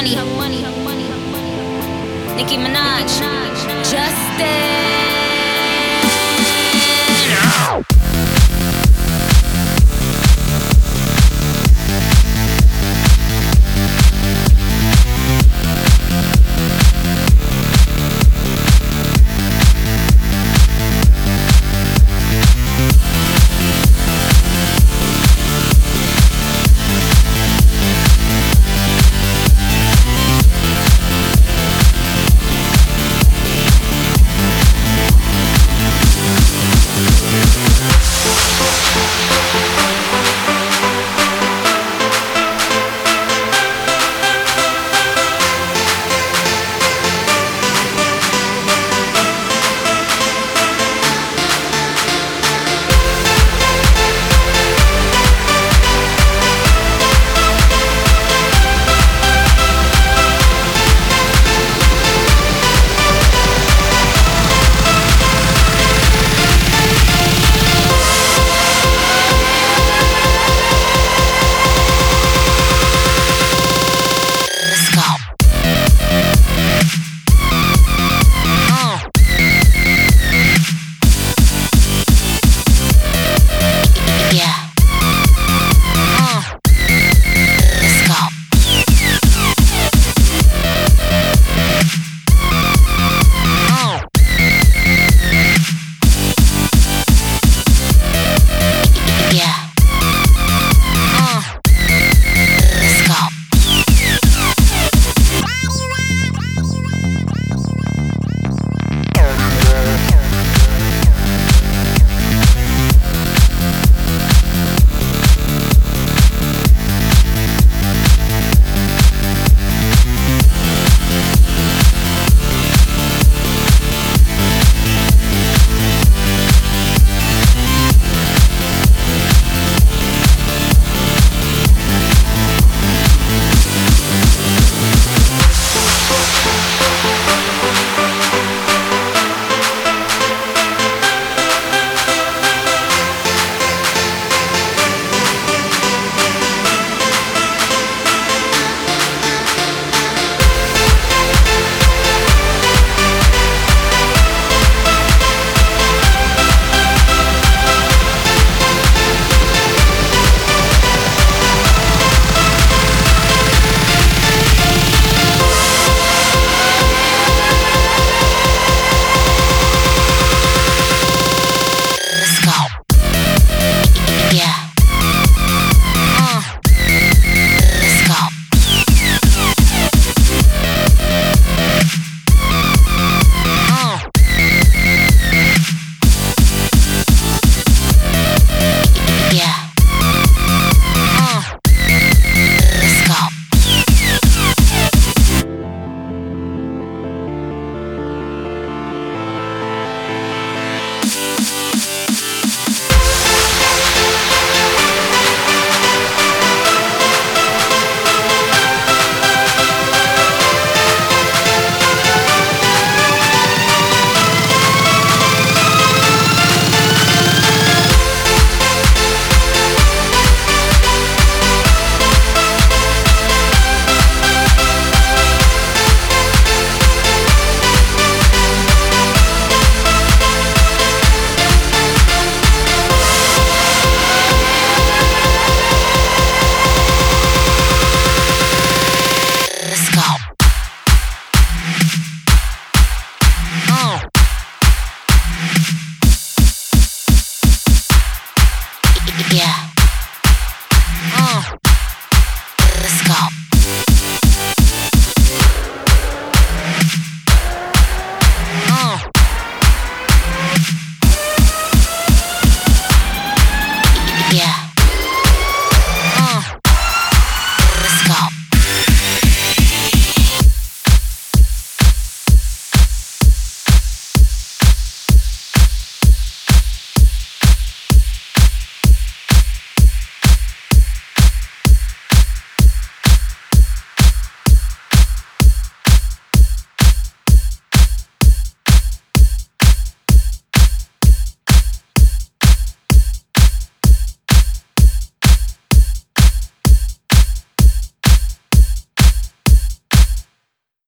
Money, Nicki Minaj, Justin.